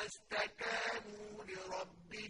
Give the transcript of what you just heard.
فاستكانوا لربهم